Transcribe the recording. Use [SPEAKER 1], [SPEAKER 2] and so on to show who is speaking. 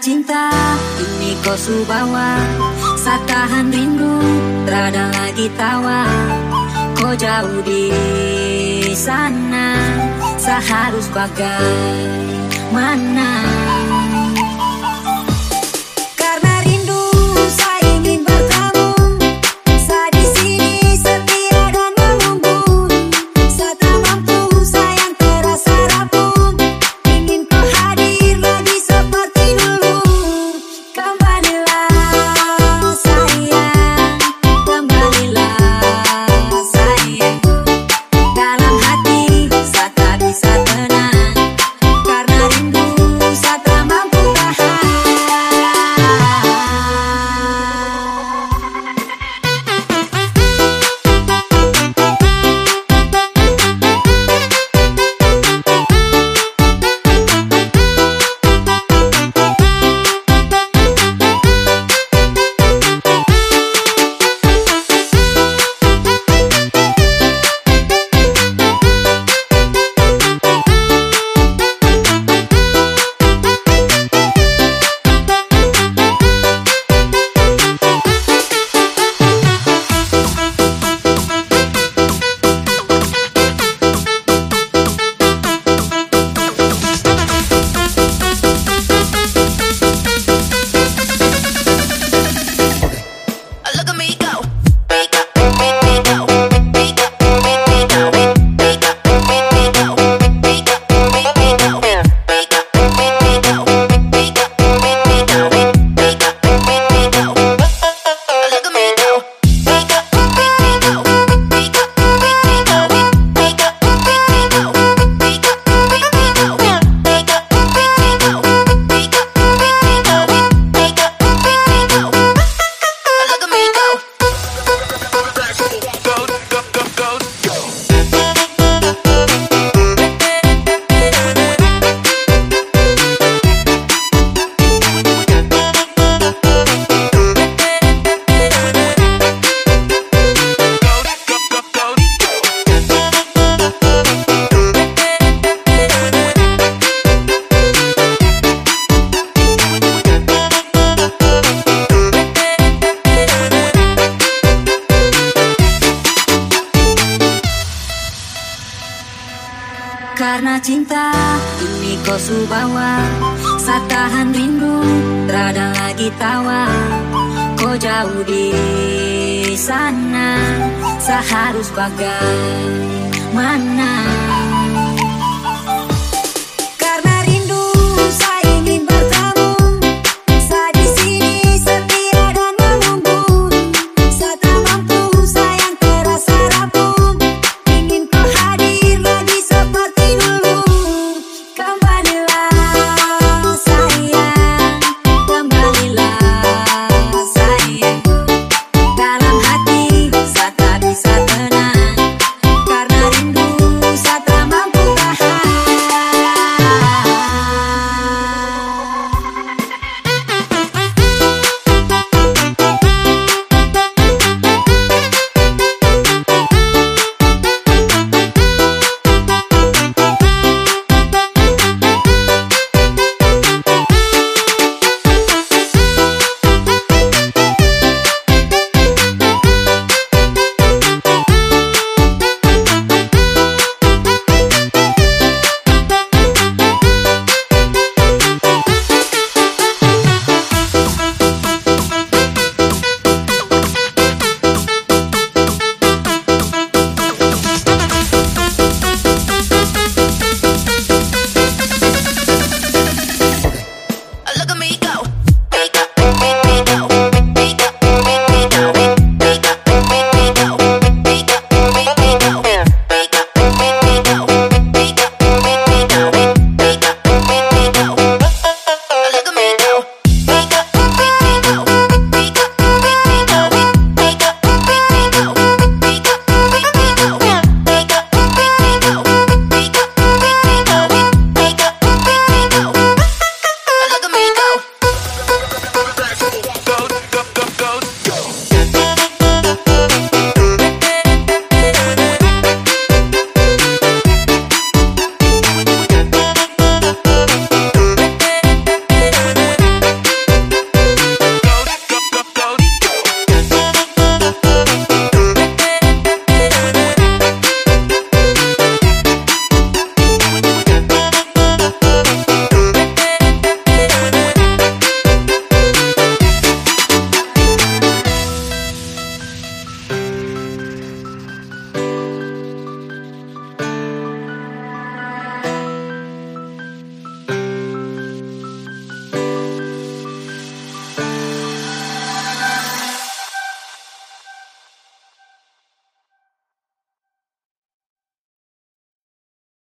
[SPEAKER 1] cinta ini kau subawa. Saat tahan rindu Terada lagi tawa. Kau jauh di sana Seharus bagaimana Karena cinta. Ini kau subawa Saat tahan rindu Terada lagi tawa. Kau jauh di sana Seharus bagaimana